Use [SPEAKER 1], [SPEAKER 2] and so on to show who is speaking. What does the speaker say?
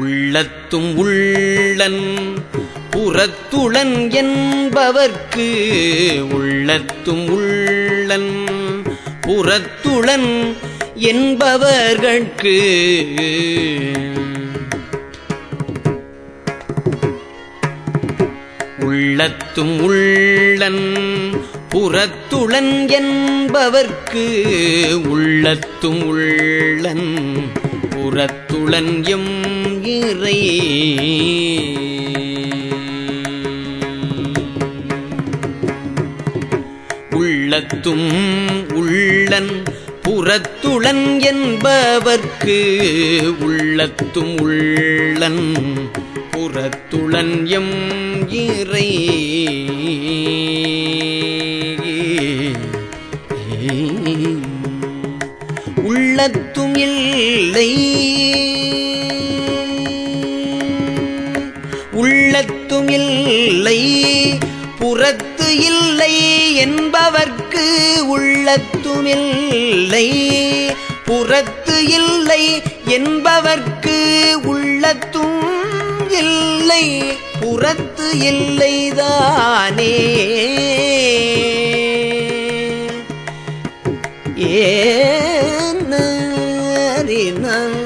[SPEAKER 1] உள்ளத்தும் உள்ளன் புறத்துளன் என்பவர்க்கு உள்ளத்தும் உள்ளன் புறத்துளன் என்பவர்கட்கு உள்ளத்தும் உள்ளன் புறத்துளன் என்பவர்க்கு உள்ளத்தும் உள்ளன். புறத்துளன் எம் இறை. உள்ளத்தும் உள்ளன் புறத்துளன் என்பவர்க்கு உள்ளத்தும் உள்ளன் புறத்துளன் எம் இறை. உள்ளத்தும் இல்லை உள்ளத்தும் இல்லை. புறத்து இல்லை என்பவர்க்கு உள்ளத்தும் இல்லை. புறத்து இல்லை என்பவர்க்கு உள்ளத்தும் இல்லை. புறத்து இல்லைதானே. ஏ من